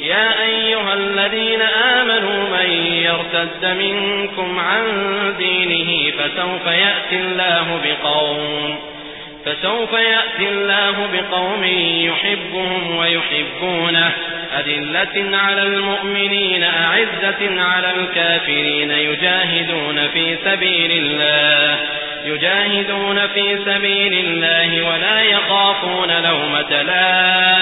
يا أيها الذين آمنوا من يرتد منكم عن دينه فسوف يأتي الله بقوم فسوف يأتي الله بقوم يحبهم ويحبونه. أدلة على المؤمنين أعزة على الكافرين. يجاهدون في سبيل الله يجاهدون في سبيل الله ولا يخافون لومة لائم.